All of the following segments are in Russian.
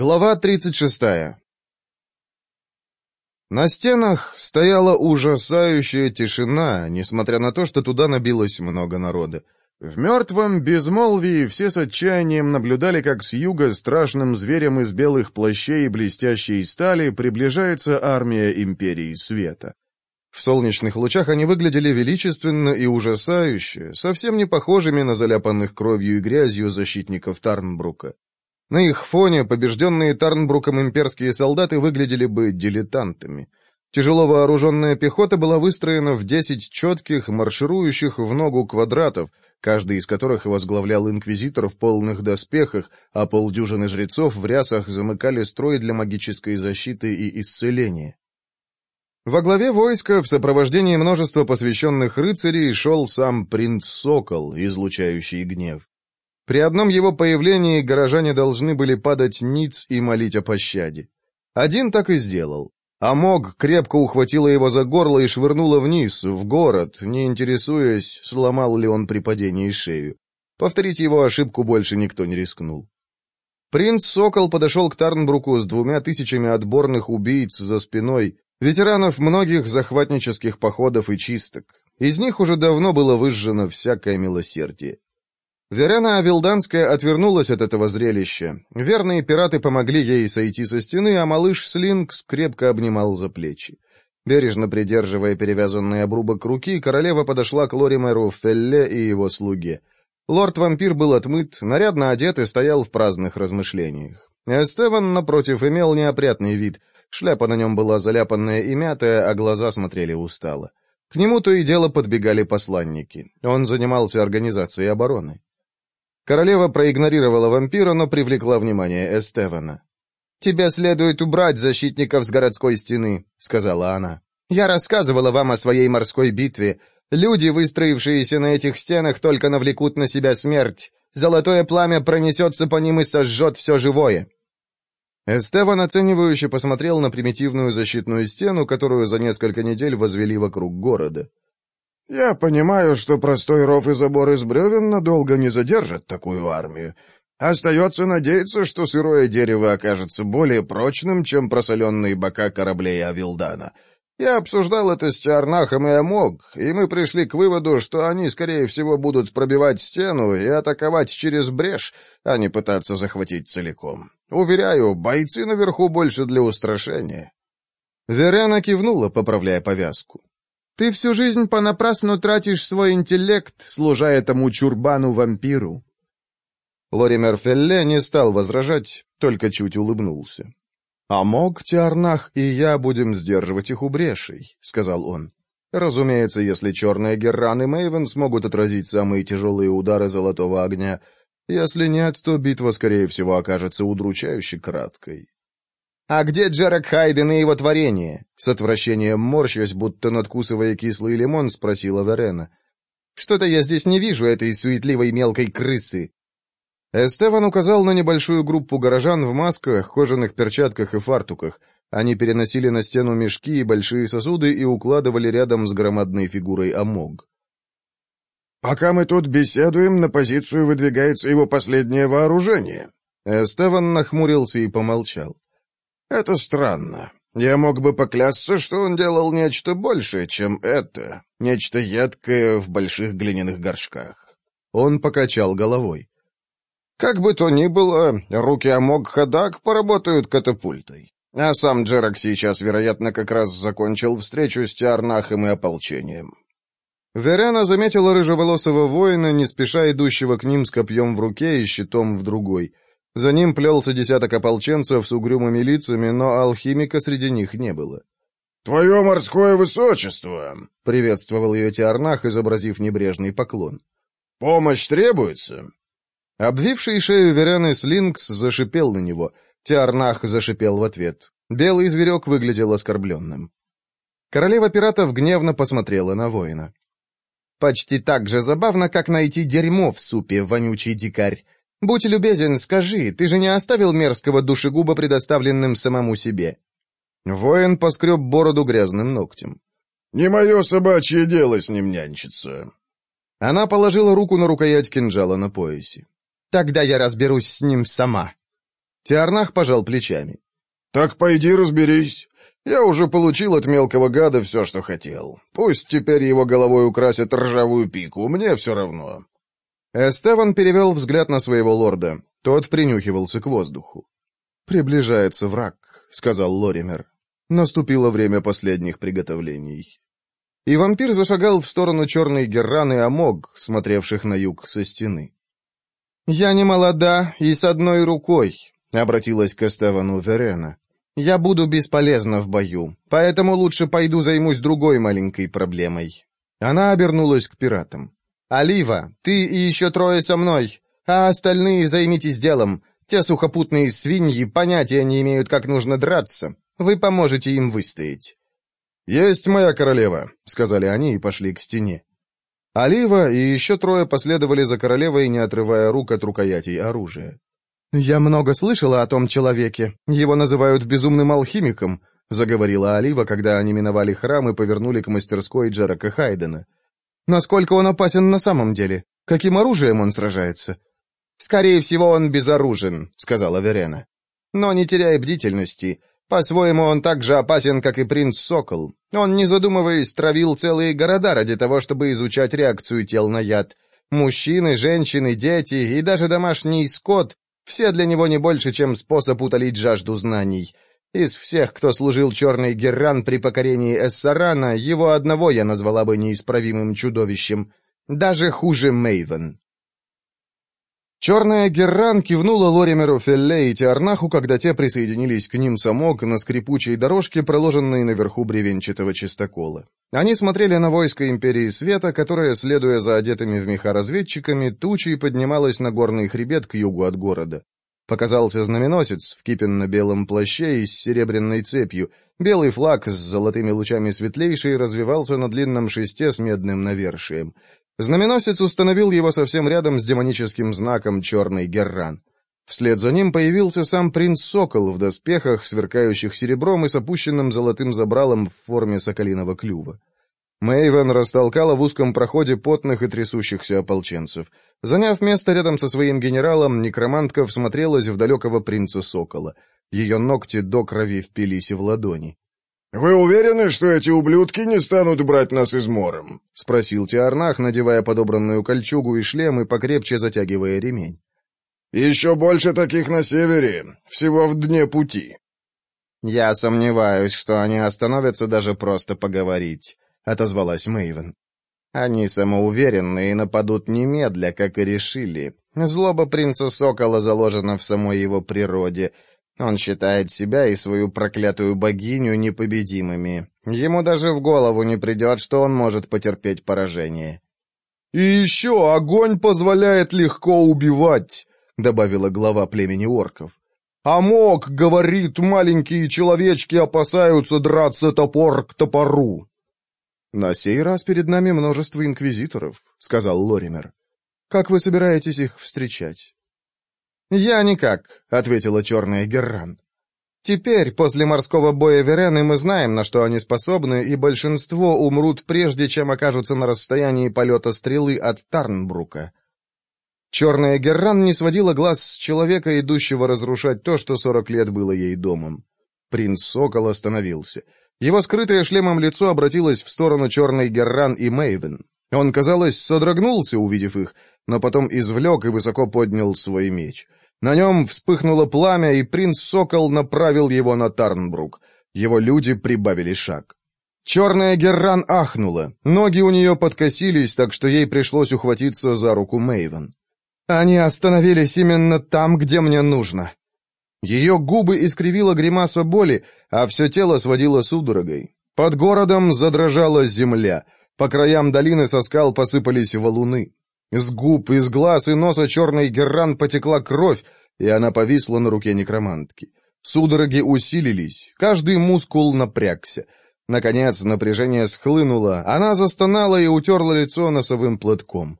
Глава 36 На стенах стояла ужасающая тишина, несмотря на то, что туда набилось много народа. В мертвом безмолвии все с отчаянием наблюдали, как с юга страшным зверем из белых плащей и блестящей стали приближается армия Империи Света. В солнечных лучах они выглядели величественно и ужасающе, совсем не похожими на заляпанных кровью и грязью защитников Тарнбрука. На их фоне побежденные Тарнбруком имперские солдаты выглядели бы дилетантами. Тяжело вооруженная пехота была выстроена в десять четких, марширующих в ногу квадратов, каждый из которых возглавлял инквизитор в полных доспехах, а полдюжины жрецов в рясах замыкали строй для магической защиты и исцеления. Во главе войска, в сопровождении множества посвященных рыцарей, шел сам принц Сокол, излучающий гнев. При одном его появлении горожане должны были падать ниц и молить о пощаде. Один так и сделал. Амог крепко ухватила его за горло и швырнула вниз, в город, не интересуясь, сломал ли он при падении шею. Повторить его ошибку больше никто не рискнул. Принц Сокол подошел к Тарнбруку с двумя тысячами отборных убийц за спиной, ветеранов многих захватнических походов и чисток. Из них уже давно было выжжено всякое милосердие. Верена Авилданская отвернулась от этого зрелища. Верные пираты помогли ей сойти со стены, а малыш Слинкс крепко обнимал за плечи. Бережно придерживая перевязанный обрубок руки, королева подошла к Лоримеру Фелле и его слуге. Лорд-вампир был отмыт, нарядно одет и стоял в праздных размышлениях. Эстеван, напротив, имел неопрятный вид. Шляпа на нем была заляпанная и мятая, а глаза смотрели устало. К нему то и дело подбегали посланники. Он занимался организацией обороны. Королева проигнорировала вампира, но привлекла внимание Эстевана. «Тебя следует убрать, защитников с городской стены», — сказала она. «Я рассказывала вам о своей морской битве. Люди, выстроившиеся на этих стенах, только навлекут на себя смерть. Золотое пламя пронесется по ним и сожжет все живое». Эстеван оценивающе посмотрел на примитивную защитную стену, которую за несколько недель возвели вокруг города. Я понимаю, что простой ров и забор из бревен надолго не задержат такую армию. Остается надеяться, что сырое дерево окажется более прочным, чем просоленные бока кораблей Авилдана. Я обсуждал это с Тиарнахом и Амог, и мы пришли к выводу, что они, скорее всего, будут пробивать стену и атаковать через брешь, а не пытаться захватить целиком. Уверяю, бойцы наверху больше для устрашения. Верена кивнула, поправляя повязку. Ты всю жизнь понапрасну тратишь свой интеллект, служа этому чурбану-вампиру». Лоример Фелле не стал возражать, только чуть улыбнулся. «А мог Тиарнах и я будем сдерживать их убрешей», — сказал он. «Разумеется, если черные Герран и Мэйвен смогут отразить самые тяжелые удары золотого огня. Если нет, то битва, скорее всего, окажется удручающе краткой». А где Джерек Хайден и его творение? С отвращением морщась, будто надкусывая кислый лимон, спросила Верена. Что-то я здесь не вижу этой суетливой мелкой крысы. Эстеван указал на небольшую группу горожан в масках, кожаных перчатках и фартуках. Они переносили на стену мешки и большие сосуды и укладывали рядом с громадной фигурой Амог. «Пока мы тут беседуем, на позицию выдвигается его последнее вооружение». Эстеван нахмурился и помолчал. Это странно. Я мог бы поклясться, что он делал нечто большее, чем это. Нечто едкое в больших глиняных горшках. Он покачал головой. Как бы то ни было, руки Амог-Хадак поработают катапультой. А сам Джерак сейчас, вероятно, как раз закончил встречу с Тиарнахом и ополчением. Веряна заметила рыжеволосого воина, не спеша идущего к ним с копьем в руке и щитом в другой — за ним плелся десяток ополченцев с угрюмыми лицами, но алхимика среди них не было. «Твое морское высочество!» — приветствовал ее Тиарнах, изобразив небрежный поклон. «Помощь требуется!» Обвивший шею Верены Слинкс зашипел на него. Тиарнах зашипел в ответ. Белый зверек выглядел оскорбленным. Королева пиратов гневно посмотрела на воина. «Почти так же забавно, как найти дерьмо в супе, вонючий дикарь. Будь любезен, скажи, ты же не оставил мерзкого душегуба, предоставленным самому себе?» Воин поскреб бороду грязным ногтем. «Не мое собачье дело с ним нянчиться». Она положила руку на рукоять кинжала на поясе. «Тогда я разберусь с ним сама». Тиарнах пожал плечами. «Так пойди разберись. Я уже получил от мелкого гада все, что хотел. Пусть теперь его головой украсят ржавую пику, мне все равно. Эстеван перевел взгляд на своего лорда. Тот принюхивался к воздуху. «Приближается враг», — сказал Лоример. Наступило время последних приготовлений. И вампир зашагал в сторону черной Герраны Амог, смотревших на юг со стены. «Я не молода и с одной рукой», — обратилась к Эстевану Верена. «Я буду бесполезна в бою, поэтому лучше пойду займусь другой маленькой проблемой». Она обернулась к пиратам. А «Олива, ты и еще трое со мной, а остальные займитесь делом. Те сухопутные свиньи понятия не имеют, как нужно драться. Вы поможете им выстоять». «Есть моя королева», — сказали они и пошли к стене. А Олива и еще трое последовали за королевой, не отрывая рук от рукоятей оружия. «Я много слышала о том человеке. Его называют безумным алхимиком», — заговорила Олива, когда они миновали храм и повернули к мастерской Джерека Хайдена. Насколько он опасен на самом деле? Каким оружием он сражается?» «Скорее всего, он безоружен», — сказала Верена. «Но не теряя бдительности. По-своему, он так же опасен, как и принц Сокол. Он, не задумываясь, травил целые города ради того, чтобы изучать реакцию тел на яд. Мужчины, женщины, дети и даже домашний скот — все для него не больше, чем способ утолить жажду знаний. Из всех, кто служил черный Герран при покорении Эссарана, его одного я назвала бы неисправимым чудовищем. Даже хуже Мейвен. Черная Герран кивнула Лоримеру Фелле и Тиарнаху, когда те присоединились к ним самок на скрипучей дорожке, проложенной наверху бревенчатого чистокола. Они смотрели на войско Империи Света, которое, следуя за одетыми в меха разведчиками, тучей поднималось на горный хребет к югу от города. Показался знаменосец в кипенно-белом плаще и с серебряной цепью. Белый флаг с золотыми лучами светлейший развивался на длинном шесте с медным навершием. Знаменосец установил его совсем рядом с демоническим знаком «Черный Герран». Вслед за ним появился сам принц Сокол в доспехах, сверкающих серебром и с опущенным золотым забралом в форме соколиного клюва. Мэйвен растолкала в узком проходе потных и трясущихся ополченцев. Заняв место рядом со своим генералом, некромантка всмотрелась в далекого принца Сокола. Ее ногти до крови впились в ладони. «Вы уверены, что эти ублюдки не станут брать нас измором?» — спросил Тиарнах, надевая подобранную кольчугу и шлем и покрепче затягивая ремень. «Еще больше таких на севере, всего в дне пути». «Я сомневаюсь, что они остановятся даже просто поговорить», — отозвалась Мэйвен. «Они самоуверенны и нападут немедля, как и решили. Злоба принца Сокола заложена в самой его природе. Он считает себя и свою проклятую богиню непобедимыми. Ему даже в голову не придет, что он может потерпеть поражение». «И еще огонь позволяет легко убивать», — добавила глава племени орков. «Амок, — говорит, — маленькие человечки опасаются драться топор к топору». «На сей раз перед нами множество инквизиторов», — сказал Лоример. «Как вы собираетесь их встречать?» «Я никак», — ответила черная Герран. «Теперь, после морского боя Верены, мы знаем, на что они способны, и большинство умрут, прежде чем окажутся на расстоянии полета стрелы от Тарнбрука». Черная Герран не сводила глаз с человека, идущего разрушать то, что сорок лет было ей домом. Принц Сокол остановился. Его скрытое шлемом лицо обратилось в сторону черной Герран и Мейвен. Он, казалось, содрогнулся, увидев их, но потом извлек и высоко поднял свой меч. На нем вспыхнуло пламя, и принц Сокол направил его на Тарнбрук. Его люди прибавили шаг. Черная Герран ахнула. Ноги у нее подкосились, так что ей пришлось ухватиться за руку Мейвен. «Они остановились именно там, где мне нужно», ее губы искривила гримаса боли, а все тело сводило судорогой. Под городом задрожала земля, по краям долины со скал посыпались валуны. С губ, из глаз и носа черной герран потекла кровь, и она повисла на руке некромантки. Судороги усилились, каждый мускул напрягся. Наконец напряжение схлынуло, она застонала и утерла лицо носовым платком.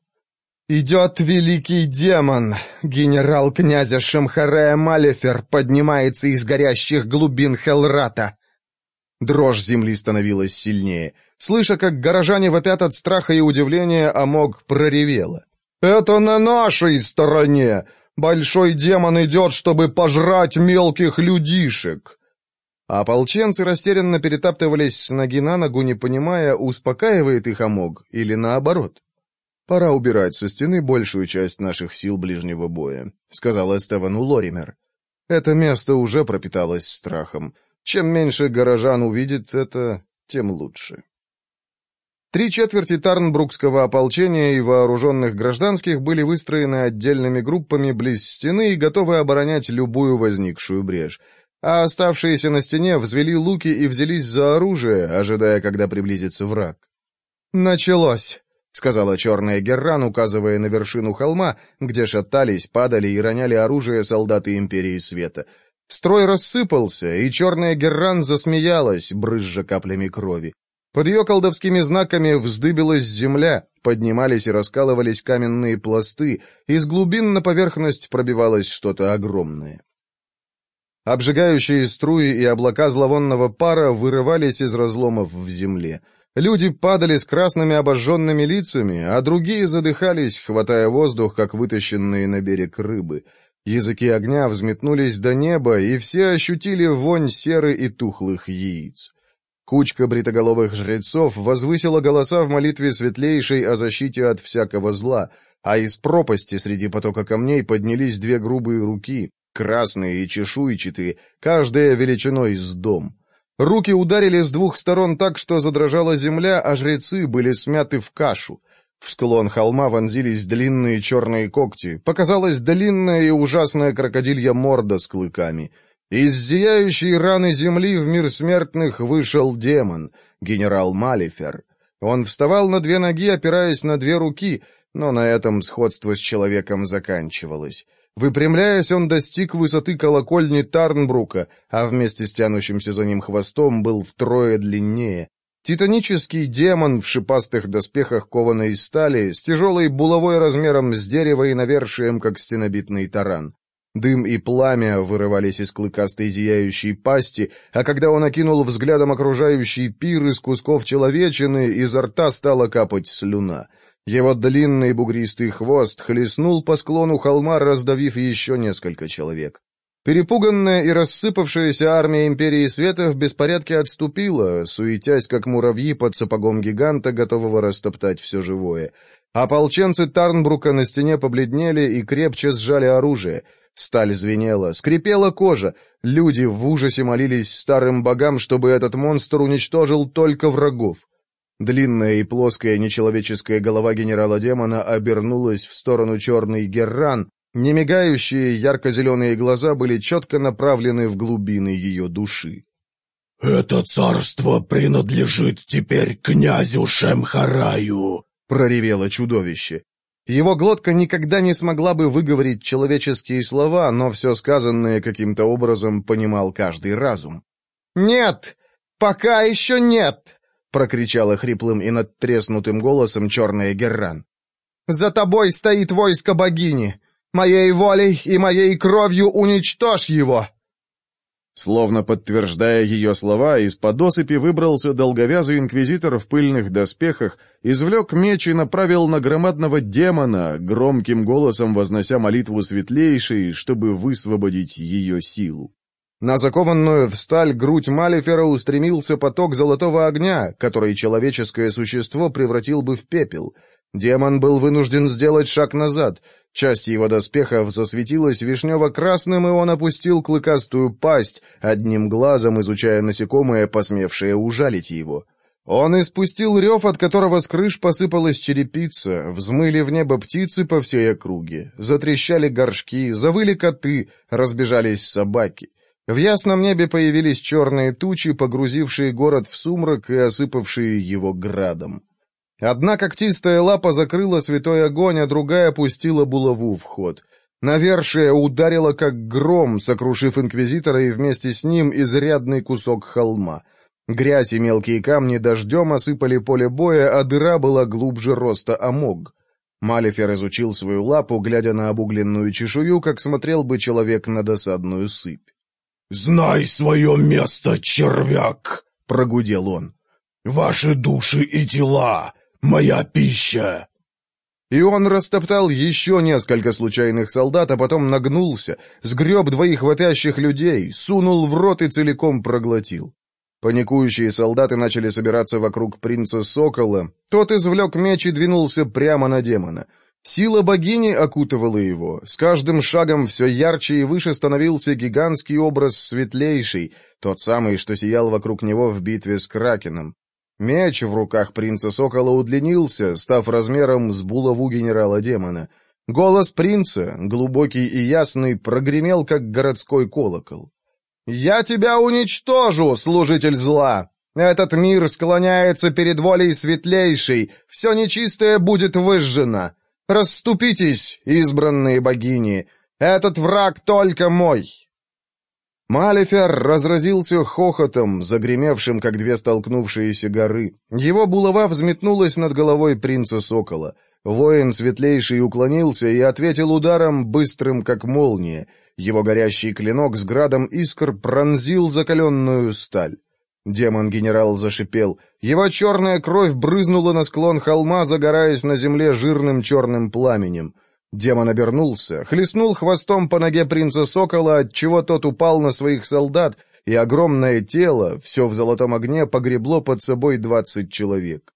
«Идет великий демон!» Генерал князя Шамхарея Малефер поднимается из горящих глубин Хелрата. Дрожь земли становилась сильнее. Слыша, как горожане вопят от страха и удивления, Амог проревела. «Это на нашей стороне! Большой демон идет, чтобы пожрать мелких людишек!» Ополченцы растерянно перетаптывались с ноги на ногу, не понимая, успокаивает их Амог или наоборот. «Пора убирать со стены большую часть наших сил ближнего боя», — сказал Эстевану Лоример. «Это место уже пропиталось страхом. Чем меньше горожан увидит это, тем лучше». Три четверти Тарнбрукского ополчения и вооруженных гражданских были выстроены отдельными группами близ стены и готовы оборонять любую возникшую брешь, а оставшиеся на стене взвели луки и взялись за оружие, ожидая, когда приблизится враг. «Началось», — сказала черная Герран, указывая на вершину холма, где шатались, падали и роняли оружие солдаты Империи Света. Строй рассыпался, и черная Герран засмеялась, брызжа каплями крови. Под ее колдовскими знаками вздыбилась земля, поднимались и раскалывались каменные пласты, из глубин на поверхность пробивалось что-то огромное. Обжигающие струи и облака зловонного пара вырывались из разломов в земле — Люди падали с красными обожженными лицами, а другие задыхались, хватая воздух, как вытащенные на берег рыбы. Языки огня взметнулись до неба, и все ощутили вонь серы и тухлых яиц. Кучка бритоголовых жрецов возвысила голоса в молитве светлейшей о защите от всякого зла, а из пропасти среди потока камней поднялись две грубые руки, красные и чешуйчатые, каждая величиной с дом. Руки ударили с двух сторон так, что задрожала земля, а жрецы были смяты в кашу. В склон холма вонзились длинные черные когти. Показалась длинная и ужасная крокодилья морда с клыками. Из зияющей раны земли в мир смертных вышел демон, генерал Малифер. Он вставал на две ноги, опираясь на две руки, но на этом сходство с человеком заканчивалось. Выпрямляясь, он достиг высоты колокольни Тарнбрука, а вместе с тянущимся за ним хвостом был втрое длиннее. Титанический демон в шипастых доспехах кованой стали, с тяжелой булавой размером с дерево и навершием, как стенобитный таран. Дым и пламя вырывались из клыкастой зияющей пасти, а когда он окинул взглядом окружающий пир из кусков человечины, изо рта стала капать слюна — его длинный бугристый хвост хлестнул по склону холма, раздавив еще несколько человек. Перепуганная и рассыпавшаяся армия Империи Света в беспорядке отступила, суетясь, как муравьи под сапогом гиганта, готового растоптать все живое. Ополченцы Тарнбрука на стене побледнели и крепче сжали оружие. Сталь звенела, скрипела кожа. Люди в ужасе молились старым богам, чтобы этот монстр уничтожил только врагов. Длинная и плоская нечеловеческая голова генерала-демона обернулась в сторону черный герран, немигающие ярко-зеленые глаза были четко направлены в глубины ее души. «Это царство принадлежит теперь князю Шемхараю!» — проревело чудовище. Его глотка никогда не смогла бы выговорить человеческие слова, но все сказанное каким-то образом понимал каждый разум. «Нет! Пока еще нет!» — прокричала хриплым и надтреснутым голосом черная Герран. «За тобой стоит войско богини! Моей волей и моей кровью уничтожь его!» Словно подтверждая ее слова, из-под осыпи выбрался долговязый инквизитор в пыльных доспехах, извлек меч и направил на громадного демона, громким голосом вознося молитву светлейшей, чтобы высвободить ее силу. На закованную в сталь грудь Малифера устремился поток золотого огня, который человеческое существо превратил бы в пепел. Демон был вынужден сделать шаг назад. Часть его доспехов засветилась вишнево-красным, и он опустил клыкастую пасть, одним глазом изучая насекомое, посмевшее ужалить его. Он испустил рев, от которого с крыш посыпалась черепица, взмыли в небо птицы по всей округе, затрещали горшки, завыли коты, разбежались собаки. В ясном небе появились черные тучи, погрузившие город в сумрак и осыпавшие его градом. Одна когтистая лапа закрыла святой огонь, а другая пустила булаву в ход. Навершие ударило, как гром, сокрушив инквизитора и вместе с ним изрядный кусок холма. Грязь и мелкие камни дождем осыпали поле боя, а дыра была глубже роста омог. Малифер изучил свою лапу, глядя на обугленную чешую, как смотрел бы человек на досадную сыпь. «Знай свое место, червяк!» — прогудел он. «Ваши души и тела — моя пища!» И он растоптал еще несколько случайных солдат, а потом нагнулся, сгреб двоих вопящих людей, сунул в рот и целиком проглотил. Паникующие солдаты начали собираться вокруг принца Сокола. Тот извлек меч и двинулся прямо на демона — Сила богини окутывала его. С каждым шагом все ярче и выше становился гигантский образ светлейший, тот самый, что сиял вокруг него в битве с Кракеном. Меч в руках принца Сокола удлинился, став размером с булаву генерала-демона. Голос принца, глубокий и ясный, прогремел, как городской колокол. «Я тебя уничтожу, служитель зла! Этот мир склоняется перед волей светлейшей, все нечистое будет выжжено!» Раступитесь, избранные богини! Этот враг только мой!» Малефер разразился хохотом, загремевшим, как две столкнувшиеся горы. Его булава взметнулась над головой принца Сокола. Воин светлейший уклонился и ответил ударом, быстрым, как молния. Его горящий клинок с градом искр пронзил закаленную сталь. Демон генерал зашипел. Его черная кровь брызнула на склон холма, загораясь на земле жирным черным пламенем. Демон обернулся, хлестнул хвостом по ноге принца Сокола, отчего тот упал на своих солдат, и огромное тело, все в золотом огне, погребло под собой двадцать человек.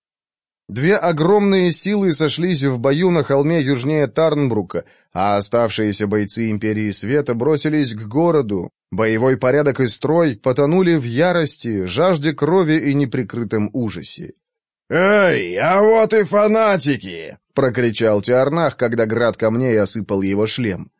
Две огромные силы сошлись в бою на холме южнее Тарнбрука, а оставшиеся бойцы Империи Света бросились к городу, Боевой порядок и строй потонули в ярости, жажде крови и неприкрытом ужасе. «Эй, а вот и фанатики!» — прокричал Тиарнах, когда град камней осыпал его шлем.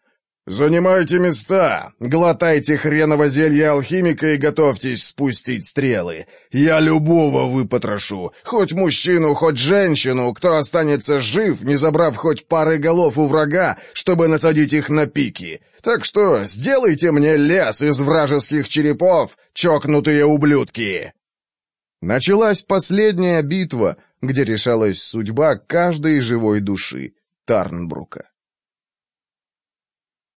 «Занимайте места! Глотайте хреново зелье алхимика и готовьтесь спустить стрелы! Я любого выпотрошу! Хоть мужчину, хоть женщину, кто останется жив, не забрав хоть пары голов у врага, чтобы насадить их на пики! Так что сделайте мне лес из вражеских черепов, чокнутые ублюдки!» Началась последняя битва, где решалась судьба каждой живой души Тарнбрука.